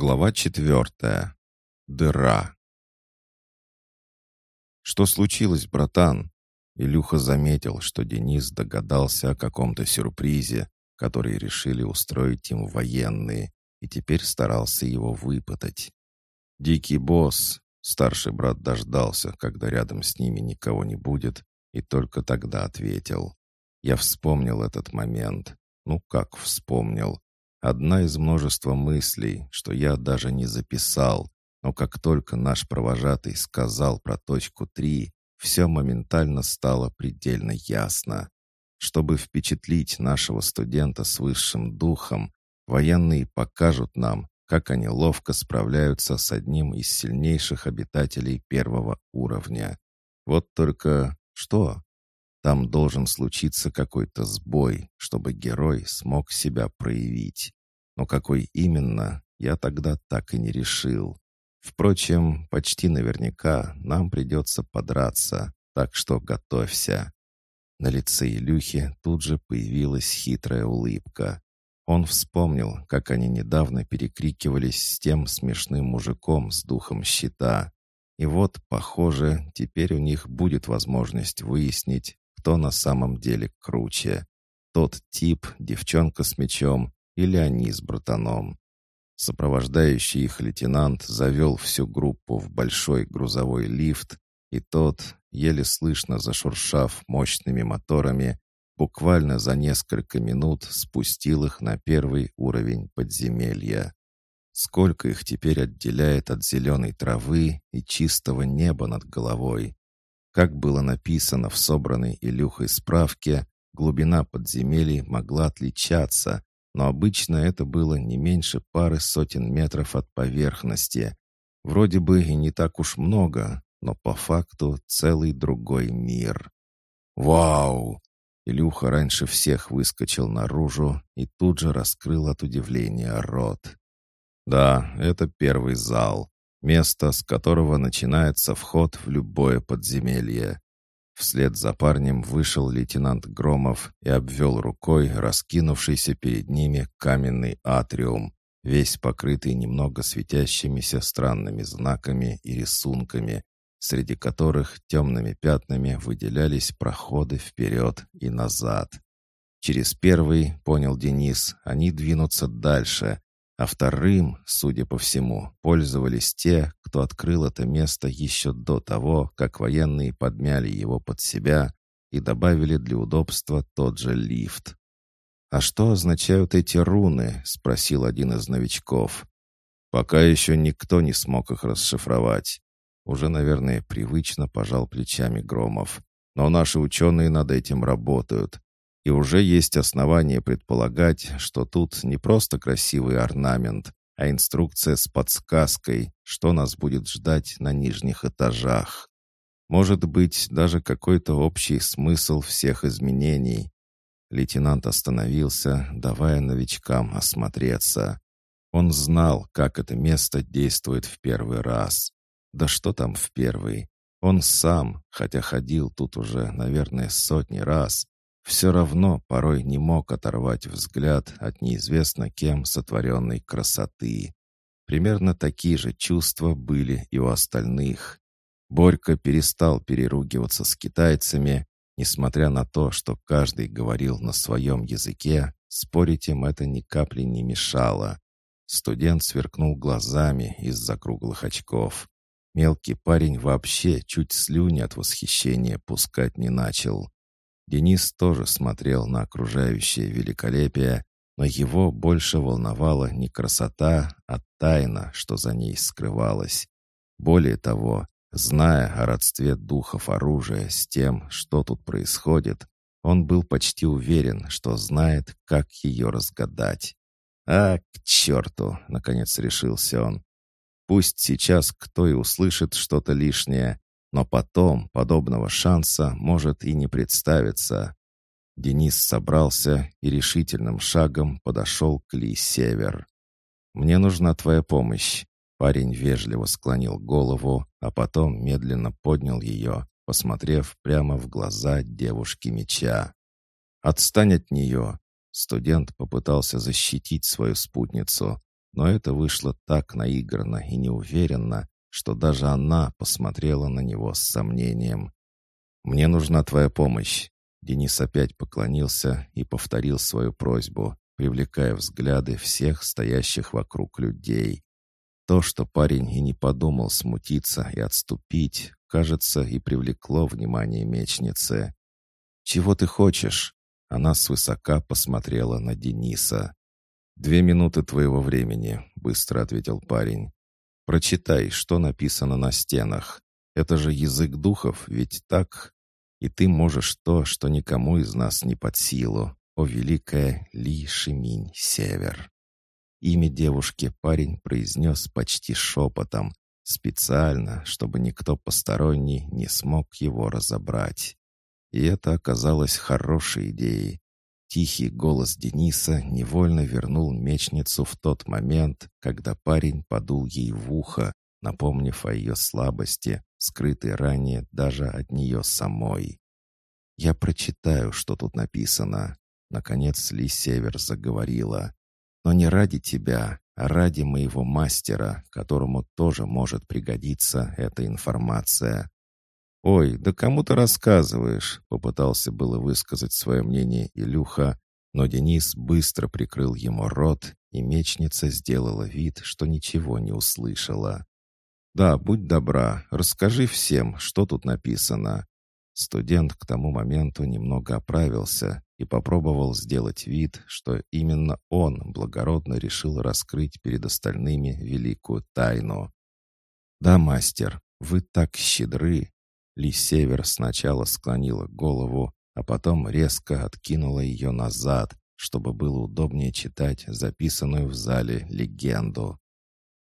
Глава четвертая. Дыра. «Что случилось, братан?» Илюха заметил, что Денис догадался о каком-то сюрпризе, который решили устроить ему военные, и теперь старался его выпытать. «Дикий босс!» Старший брат дождался, когда рядом с ними никого не будет, и только тогда ответил. «Я вспомнил этот момент. Ну как вспомнил?» Одна из множества мыслей, что я даже не записал, но как только наш провожатый сказал про точку 3, все моментально стало предельно ясно. Чтобы впечатлить нашего студента с высшим духом, военные покажут нам, как они ловко справляются с одним из сильнейших обитателей первого уровня. Вот только что? Там должен случиться какой-то сбой, чтобы герой смог себя проявить. Но какой именно, я тогда так и не решил. Впрочем, почти наверняка нам придется подраться, так что готовься. На лице Илюхи тут же появилась хитрая улыбка. Он вспомнил, как они недавно перекрикивались с тем смешным мужиком с духом щита. И вот, похоже, теперь у них будет возможность выяснить, кто на самом деле круче. Тот тип, девчонка с мечом, или они с братаном. Сопровождающий их лейтенант завел всю группу в большой грузовой лифт, и тот, еле слышно зашуршав мощными моторами, буквально за несколько минут спустил их на первый уровень подземелья. Сколько их теперь отделяет от зеленой травы и чистого неба над головой? Как было написано в собранной Илюхой справке, глубина подземелий могла отличаться, но обычно это было не меньше пары сотен метров от поверхности. Вроде бы и не так уж много, но по факту целый другой мир. «Вау!» Илюха раньше всех выскочил наружу и тут же раскрыл от удивления рот. «Да, это первый зал, место, с которого начинается вход в любое подземелье. Вслед за парнем вышел лейтенант Громов и обвел рукой раскинувшийся перед ними каменный атриум, весь покрытый немного светящимися странными знаками и рисунками, среди которых темными пятнами выделялись проходы вперед и назад. Через первый, понял Денис, они двинутся дальше, а вторым, судя по всему, пользовались те, кто открыл это место еще до того, как военные подмяли его под себя и добавили для удобства тот же лифт. «А что означают эти руны?» — спросил один из новичков. «Пока еще никто не смог их расшифровать. Уже, наверное, привычно пожал плечами Громов. Но наши ученые над этим работают. И уже есть основания предполагать, что тут не просто красивый орнамент, а инструкция с подсказкой, что нас будет ждать на нижних этажах. Может быть, даже какой-то общий смысл всех изменений. Лейтенант остановился, давая новичкам осмотреться. Он знал, как это место действует в первый раз. Да что там в первый? Он сам, хотя ходил тут уже, наверное, сотни раз, все равно порой не мог оторвать взгляд от неизвестно кем сотворенной красоты. Примерно такие же чувства были и у остальных. Борька перестал переругиваться с китайцами, несмотря на то, что каждый говорил на своем языке, спорить им это ни капли не мешало. Студент сверкнул глазами из-за круглых очков. Мелкий парень вообще чуть слюни от восхищения пускать не начал. Денис тоже смотрел на окружающее великолепие, но его больше волновала не красота, а тайна, что за ней скрывалась. Более того, зная о родстве духов оружия с тем, что тут происходит, он был почти уверен, что знает, как ее разгадать. «А, к черту!» — наконец решился он. «Пусть сейчас кто и услышит что-то лишнее, но потом подобного шанса может и не представиться. Денис собрался и решительным шагом подошел к Ли Север. «Мне нужна твоя помощь». Парень вежливо склонил голову, а потом медленно поднял ее, посмотрев прямо в глаза девушки меча. «Отстань от нее!» Студент попытался защитить свою спутницу, но это вышло так наигранно и неуверенно, что даже она посмотрела на него с сомнением. «Мне нужна твоя помощь». Денис опять поклонился и повторил свою просьбу, привлекая взгляды всех стоящих вокруг людей. То, что парень и не подумал смутиться и отступить, кажется, и привлекло внимание мечницы. «Чего ты хочешь?» Она свысока посмотрела на Дениса. «Две минуты твоего времени», — быстро ответил парень. «Прочитай, что написано на стенах. Это же язык духов, ведь так? И ты можешь то, что никому из нас не под силу. О, великая Ли Шиминь Север!» Имя девушки парень произнес почти шепотом, специально, чтобы никто посторонний не смог его разобрать. И это оказалось хорошей идеей. Тихий голос Дениса невольно вернул мечницу в тот момент, когда парень подул ей в ухо, напомнив о ее слабости, скрытой ранее даже от нее самой. «Я прочитаю, что тут написано». Наконец Ли Север заговорила. «Но не ради тебя, а ради моего мастера, которому тоже может пригодиться эта информация. «Ой, да кому ты рассказываешь?» — попытался было высказать свое мнение Илюха, но Денис быстро прикрыл ему рот, и мечница сделала вид, что ничего не услышала. «Да, будь добра, расскажи всем, что тут написано». Студент к тому моменту немного оправился и попробовал сделать вид, что именно он благородно решил раскрыть перед остальными великую тайну. «Да, мастер, вы так щедры, ли Север сначала склонила голову, а потом резко откинула ее назад, чтобы было удобнее читать записанную в зале легенду.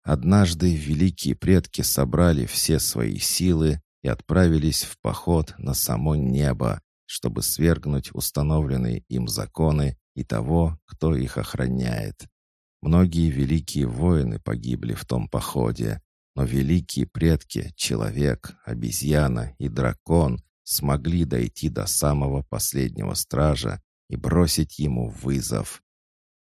Однажды великие предки собрали все свои силы и отправились в поход на само небо, чтобы свергнуть установленные им законы и того, кто их охраняет. Многие великие воины погибли в том походе, но великие предки, человек, обезьяна и дракон смогли дойти до самого последнего стража и бросить ему вызов.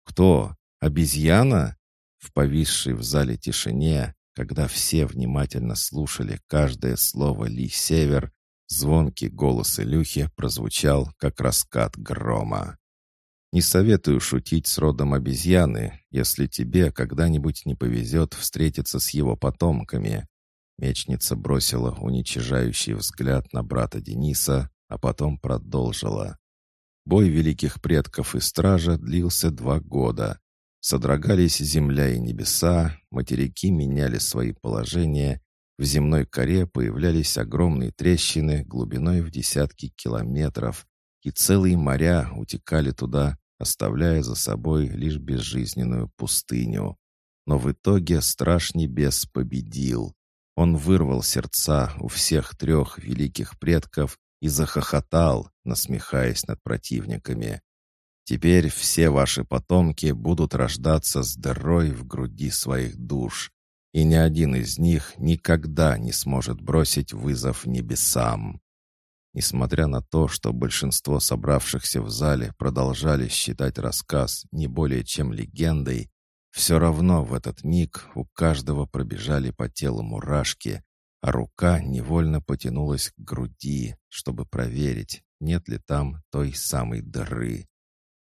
«Кто? Обезьяна?» В повисшей в зале тишине, когда все внимательно слушали каждое слово Ли Север, звонкий голос Илюхи прозвучал, как раскат грома. Не советую шутить с родом обезьяны, если тебе когда-нибудь не повезет встретиться с его потомками». Мечница бросила уничижающий взгляд на брата Дениса, а потом продолжила. Бой великих предков и стража длился два года. Содрогались земля и небеса, материки меняли свои положения, в земной коре появлялись огромные трещины глубиной в десятки километров, и целые моря утекали туда, оставляя за собой лишь безжизненную пустыню. Но в итоге страж небес победил. Он вырвал сердца у всех трех великих предков и захохотал, насмехаясь над противниками. Теперь все ваши потомки будут рождаться с дырой в груди своих душ, и ни один из них никогда не сможет бросить вызов небесам. Несмотря на то, что большинство собравшихся в зале продолжали считать рассказ не более чем легендой, все равно в этот миг у каждого пробежали по телу мурашки, а рука невольно потянулась к груди, чтобы проверить, нет ли там той самой дыры.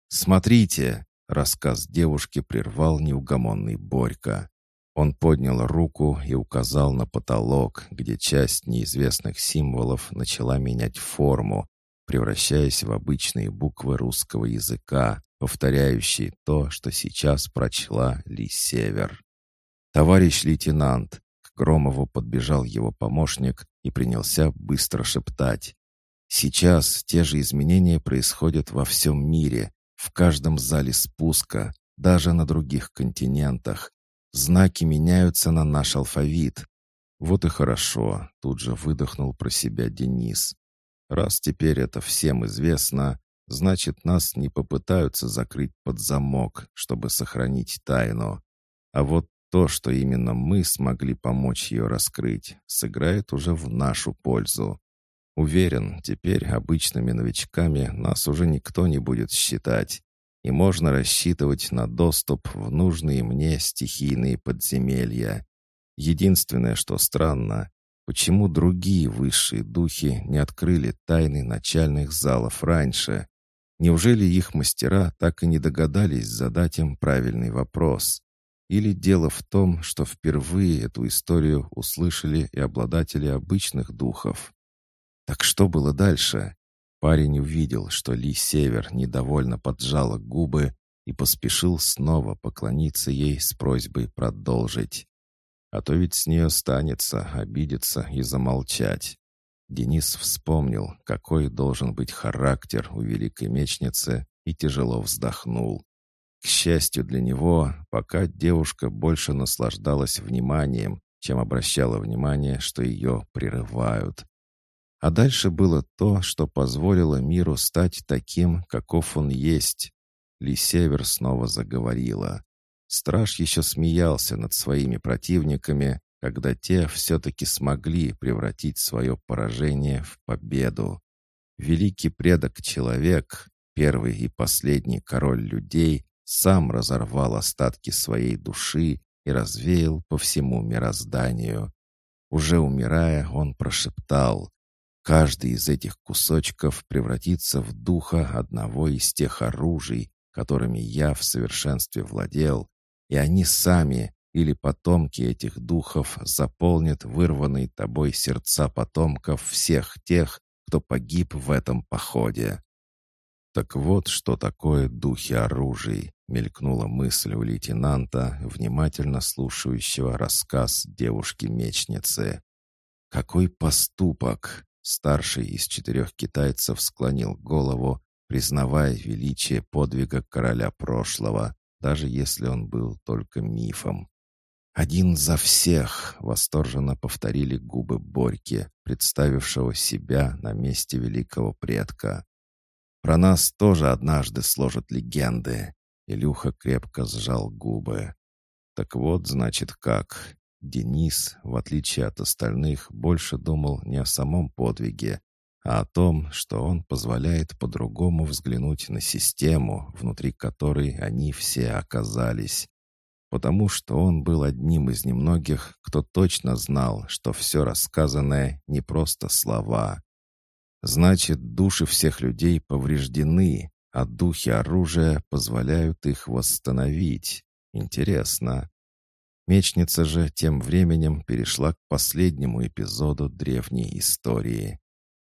«Смотрите!» — рассказ девушки прервал неугомонный Борька. Он поднял руку и указал на потолок, где часть неизвестных символов начала менять форму, превращаясь в обычные буквы русского языка, повторяющие то, что сейчас прочла Ли Север. «Товарищ лейтенант!» К Громову подбежал его помощник и принялся быстро шептать. «Сейчас те же изменения происходят во всем мире, в каждом зале спуска, даже на других континентах, Знаки меняются на наш алфавит. Вот и хорошо, тут же выдохнул про себя Денис. Раз теперь это всем известно, значит, нас не попытаются закрыть под замок, чтобы сохранить тайну. А вот то, что именно мы смогли помочь ее раскрыть, сыграет уже в нашу пользу. Уверен, теперь обычными новичками нас уже никто не будет считать. И можно рассчитывать на доступ в нужные мне стихийные подземелья. Единственное, что странно, почему другие высшие духи не открыли тайны начальных залов раньше? Неужели их мастера так и не догадались задать им правильный вопрос? Или дело в том, что впервые эту историю услышали и обладатели обычных духов? Так что было дальше? Парень увидел, что Ли Север недовольно поджала губы и поспешил снова поклониться ей с просьбой продолжить. А то ведь с нее станется обидеться и замолчать. Денис вспомнил, какой должен быть характер у великой мечницы, и тяжело вздохнул. К счастью для него, пока девушка больше наслаждалась вниманием, чем обращала внимание, что ее прерывают. А дальше было то, что позволило миру стать таким, каков он есть. Ли Север снова заговорила. Страж еще смеялся над своими противниками, когда те все-таки смогли превратить свое поражение в победу. Великий предок-человек, первый и последний король людей, сам разорвал остатки своей души и развеял по всему мирозданию. Уже умирая, он прошептал, «Каждый из этих кусочков превратится в духа одного из тех оружий, которыми я в совершенстве владел, и они сами или потомки этих духов заполнят вырванные тобой сердца потомков всех тех, кто погиб в этом походе. Так вот, что такое духи оружий, мелькнула мысль у лейтенанта, внимательно слушающего рассказ девушки-мечницы. Какой поступок! Старший из четырех китайцев склонил голову, признавая величие подвига короля прошлого, даже если он был только мифом. «Один за всех!» — восторженно повторили губы Борьки, представившего себя на месте великого предка. «Про нас тоже однажды сложат легенды!» Илюха крепко сжал губы. «Так вот, значит, как!» Денис, в отличие от остальных, больше думал не о самом подвиге, а о том, что он позволяет по-другому взглянуть на систему, внутри которой они все оказались потому что он был одним из немногих, кто точно знал, что все рассказанное не просто слова. Значит, души всех людей повреждены, а духи оружия позволяют их восстановить. Интересно. Мечница же тем временем перешла к последнему эпизоду древней истории.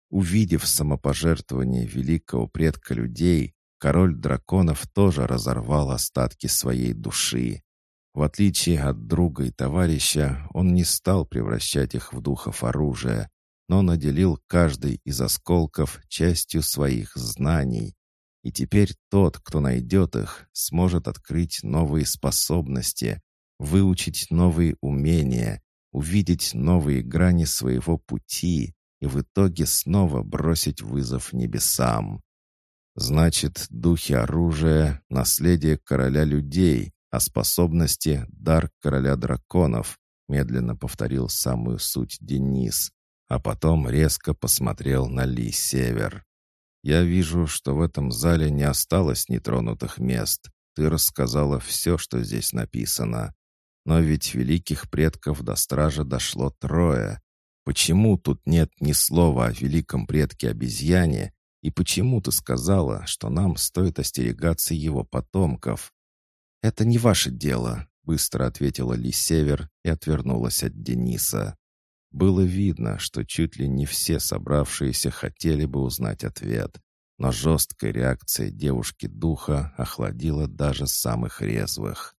Увидев самопожертвование великого предка людей, король драконов тоже разорвал остатки своей души. В отличие от друга и товарища, он не стал превращать их в духов оружия, но наделил каждый из осколков частью своих знаний. И теперь тот, кто найдет их, сможет открыть новые способности, выучить новые умения, увидеть новые грани своего пути и в итоге снова бросить вызов небесам. Значит, духи оружия — наследие короля людей, о способности «дар короля драконов», медленно повторил самую суть Денис, а потом резко посмотрел на Ли Север. «Я вижу, что в этом зале не осталось нетронутых мест. Ты рассказала все, что здесь написано. Но ведь великих предков до стража дошло трое. Почему тут нет ни слова о великом предке обезьяне, и почему ты сказала, что нам стоит остерегаться его потомков?» «Это не ваше дело», — быстро ответила Ли Север и отвернулась от Дениса. Было видно, что чуть ли не все собравшиеся хотели бы узнать ответ, но жесткая реакция девушки-духа охладила даже самых резвых.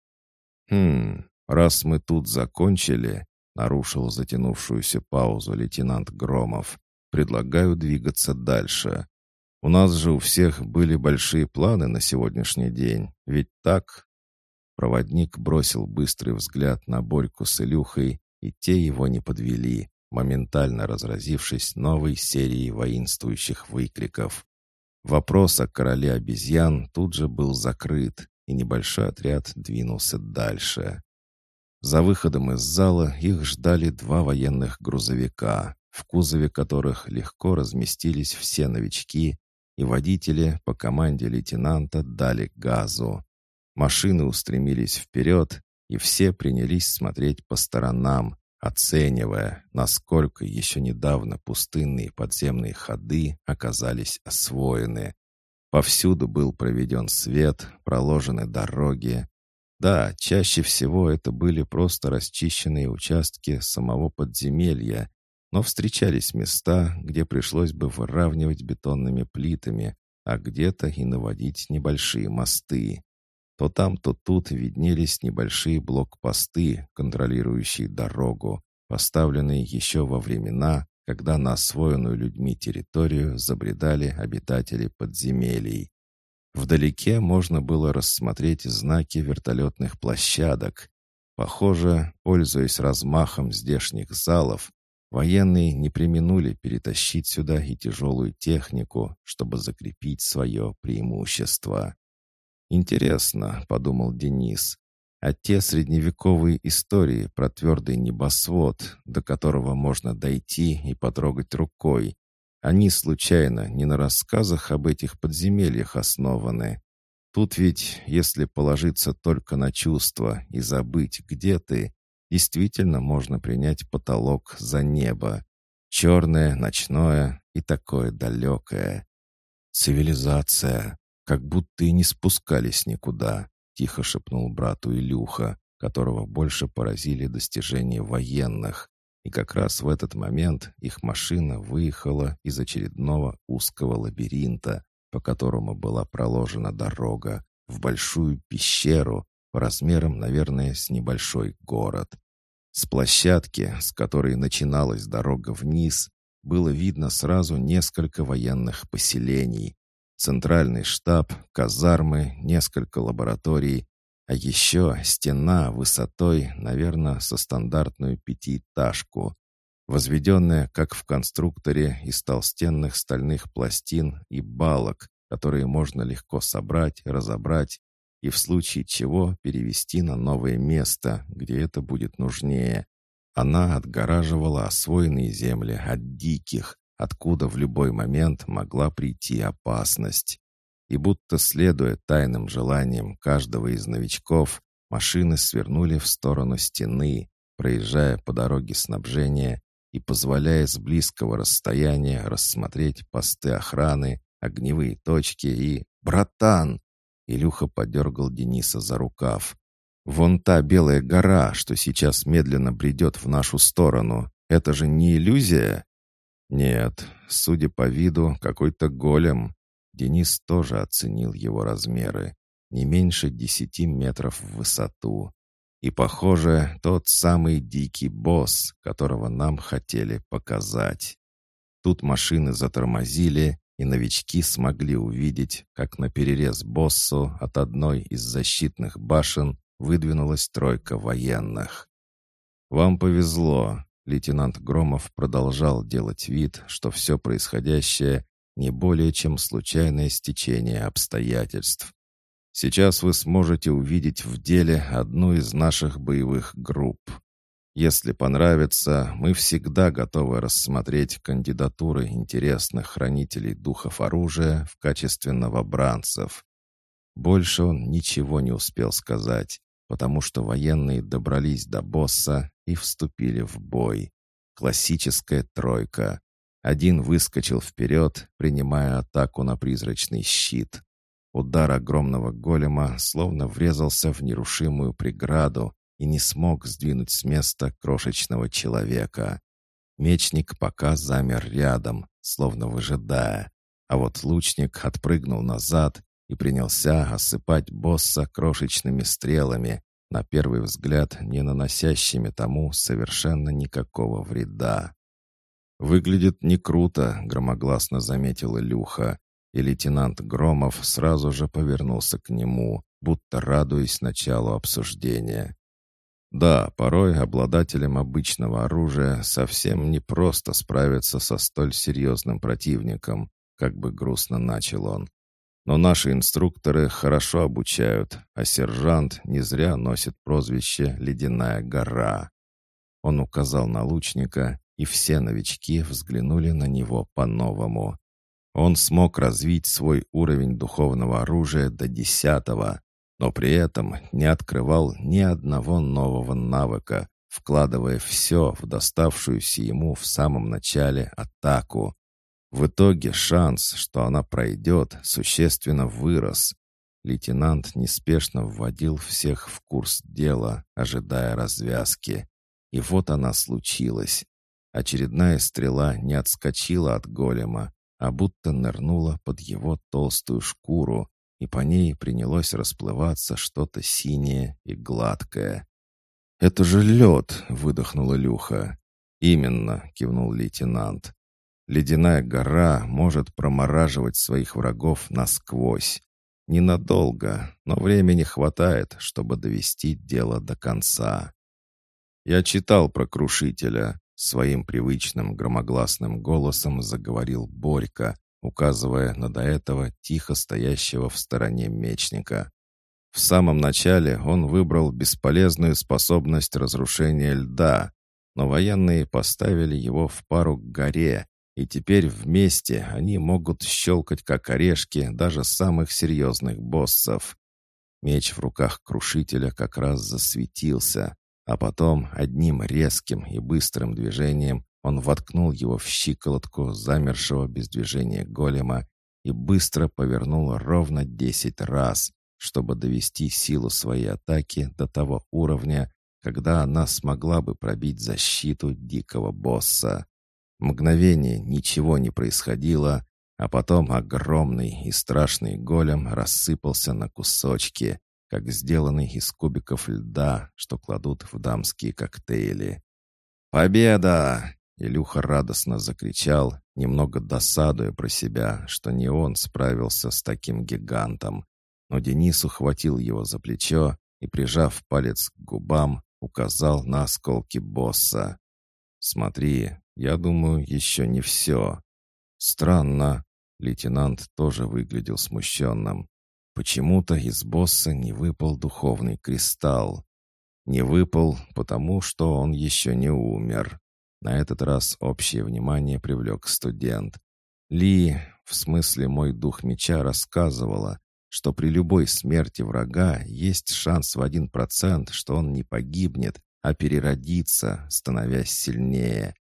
«Хм, раз мы тут закончили», — нарушил затянувшуюся паузу лейтенант Громов, «предлагаю двигаться дальше. У нас же у всех были большие планы на сегодняшний день, ведь так?» Проводник бросил быстрый взгляд на Борьку с Илюхой, и те его не подвели, моментально разразившись новой серией воинствующих выкриков. Вопрос о короле обезьян тут же был закрыт, и небольшой отряд двинулся дальше. За выходом из зала их ждали два военных грузовика, в кузове которых легко разместились все новички, и водители по команде лейтенанта дали газу. Машины устремились вперед, и все принялись смотреть по сторонам, оценивая, насколько еще недавно пустынные подземные ходы оказались освоены. Повсюду был проведен свет, проложены дороги. Да, чаще всего это были просто расчищенные участки самого подземелья, но встречались места, где пришлось бы выравнивать бетонными плитами, а где-то и наводить небольшие мосты. То там, то тут виднелись небольшие блокпосты, контролирующие дорогу, поставленные еще во времена, когда на освоенную людьми территорию забредали обитатели подземелий. Вдалеке можно было рассмотреть знаки вертолетных площадок. Похоже, пользуясь размахом здешних залов, военные не применули перетащить сюда и тяжелую технику, чтобы закрепить свое преимущество. «Интересно», — подумал Денис, «а те средневековые истории про твердый небосвод, до которого можно дойти и потрогать рукой, они случайно не на рассказах об этих подземельях основаны. Тут ведь, если положиться только на чувства и забыть, где ты, действительно можно принять потолок за небо. Черное, ночное и такое далекое. Цивилизация как будто и не спускались никуда», — тихо шепнул брату Илюха, которого больше поразили достижения военных. И как раз в этот момент их машина выехала из очередного узкого лабиринта, по которому была проложена дорога, в большую пещеру, по размерам, наверное, с небольшой город. С площадки, с которой начиналась дорога вниз, было видно сразу несколько военных поселений, Центральный штаб, казармы, несколько лабораторий, а еще стена высотой, наверное, со стандартную пятиэтажку, возведенная, как в конструкторе, из толстенных стальных пластин и балок, которые можно легко собрать, разобрать и в случае чего перевести на новое место, где это будет нужнее. Она отгораживала освоенные земли от диких, откуда в любой момент могла прийти опасность. И будто следуя тайным желаниям каждого из новичков, машины свернули в сторону стены, проезжая по дороге снабжения и позволяя с близкого расстояния рассмотреть посты охраны, огневые точки и... «Братан!» Илюха подергал Дениса за рукав. «Вон та белая гора, что сейчас медленно бредет в нашу сторону. Это же не иллюзия?» Нет, судя по виду, какой-то голем. Денис тоже оценил его размеры. Не меньше десяти метров в высоту. И, похоже, тот самый дикий босс, которого нам хотели показать. Тут машины затормозили, и новички смогли увидеть, как на перерез боссу от одной из защитных башен выдвинулась тройка военных. «Вам повезло. Лейтенант Громов продолжал делать вид, что все происходящее не более чем случайное стечение обстоятельств. Сейчас вы сможете увидеть в деле одну из наших боевых групп. Если понравится, мы всегда готовы рассмотреть кандидатуры интересных хранителей духов оружия в качестве новобранцев. Больше он ничего не успел сказать, потому что военные добрались до босса и вступили в бой. Классическая тройка. Один выскочил вперед, принимая атаку на призрачный щит. Удар огромного голема словно врезался в нерушимую преграду и не смог сдвинуть с места крошечного человека. Мечник пока замер рядом, словно выжидая, а вот лучник отпрыгнул назад и принялся осыпать босса крошечными стрелами, на первый взгляд не наносящими тому совершенно никакого вреда. «Выглядит не круто», — громогласно заметил Илюха, и лейтенант Громов сразу же повернулся к нему, будто радуясь началу обсуждения. Да, порой обладателям обычного оружия совсем не просто справиться со столь серьезным противником, как бы грустно начал он. Но наши инструкторы хорошо обучают, а сержант не зря носит прозвище «Ледяная гора». Он указал на лучника, и все новички взглянули на него по-новому. Он смог развить свой уровень духовного оружия до десятого, но при этом не открывал ни одного нового навыка, вкладывая все в доставшуюся ему в самом начале атаку. В итоге шанс, что она пройдет, существенно вырос. Лейтенант неспешно вводил всех в курс дела, ожидая развязки. И вот она случилась. Очередная стрела не отскочила от голема, а будто нырнула под его толстую шкуру, и по ней принялось расплываться что-то синее и гладкое. «Это же лед!» — выдохнула Люха. «Именно!» — кивнул лейтенант. «Ледяная гора может промораживать своих врагов насквозь. Ненадолго, но времени хватает, чтобы довести дело до конца. Я читал про Крушителя. Своим привычным громогласным голосом заговорил Борька, указывая на до этого тихо стоящего в стороне мечника. В самом начале он выбрал бесполезную способность разрушения льда, но военные поставили его в пару к горе, и теперь вместе они могут щелкать как орешки даже самых серьезных боссов. Меч в руках крушителя как раз засветился, а потом одним резким и быстрым движением он воткнул его в щиколотку замершего без движения голема и быстро повернул ровно десять раз, чтобы довести силу своей атаки до того уровня, когда она смогла бы пробить защиту дикого босса. Мгновение ничего не происходило, а потом огромный и страшный голем рассыпался на кусочки, как сделанный из кубиков льда, что кладут в дамские коктейли. «Победа!» — Илюха радостно закричал, немного досадуя про себя, что не он справился с таким гигантом. Но Денис ухватил его за плечо и, прижав палец к губам, указал на осколки босса. «Смотри, я думаю, еще не все. Странно. Лейтенант тоже выглядел смущенным. Почему-то из босса не выпал духовный кристалл. Не выпал, потому что он еще не умер. На этот раз общее внимание привлек студент. Ли, в смысле мой дух меча, рассказывала, что при любой смерти врага есть шанс в один процент, что он не погибнет, а переродится, становясь сильнее.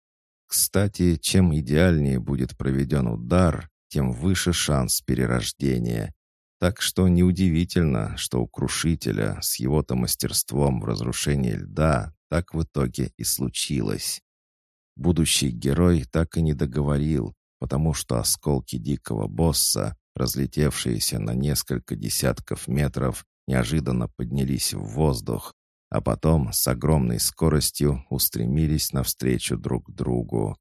Кстати, чем идеальнее будет проведен удар, тем выше шанс перерождения. Так что неудивительно, что у Крушителя с его-то мастерством в разрушении льда так в итоге и случилось. Будущий герой так и не договорил, потому что осколки дикого босса, разлетевшиеся на несколько десятков метров, неожиданно поднялись в воздух, а потом с огромной скоростью устремились навстречу друг другу.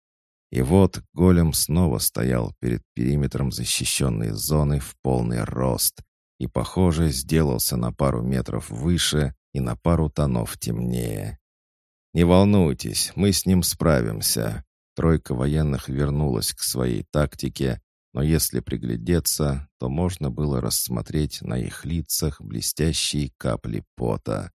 И вот голем снова стоял перед периметром защищенной зоны в полный рост и, похоже, сделался на пару метров выше и на пару тонов темнее. «Не волнуйтесь, мы с ним справимся». Тройка военных вернулась к своей тактике, но если приглядеться, то можно было рассмотреть на их лицах блестящие капли пота.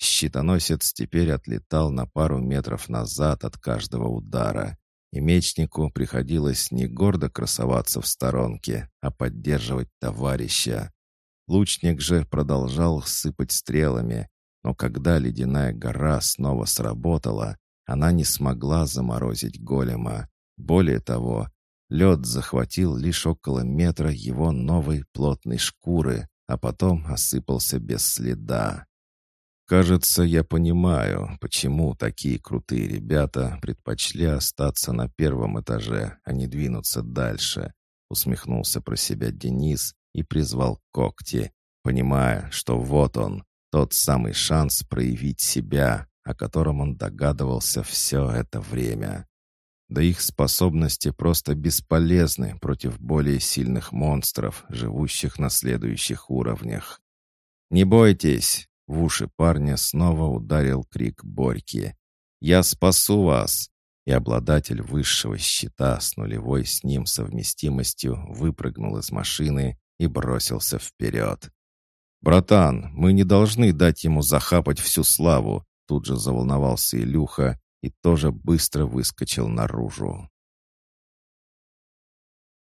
Щитоносец теперь отлетал на пару метров назад от каждого удара, и мечнику приходилось не гордо красоваться в сторонке, а поддерживать товарища. Лучник же продолжал сыпать стрелами, но когда ледяная гора снова сработала, она не смогла заморозить голема. Более того, лед захватил лишь около метра его новой плотной шкуры, а потом осыпался без следа. «Кажется, я понимаю, почему такие крутые ребята предпочли остаться на первом этаже, а не двинуться дальше», усмехнулся про себя Денис и призвал когти, понимая, что вот он, тот самый шанс проявить себя, о котором он догадывался все это время. Да их способности просто бесполезны против более сильных монстров, живущих на следующих уровнях. «Не бойтесь!» В уши парня снова ударил крик Борьки. «Я спасу вас!» И обладатель высшего щита с нулевой с ним совместимостью выпрыгнул из машины и бросился вперед. «Братан, мы не должны дать ему захапать всю славу!» Тут же заволновался Илюха и тоже быстро выскочил наружу.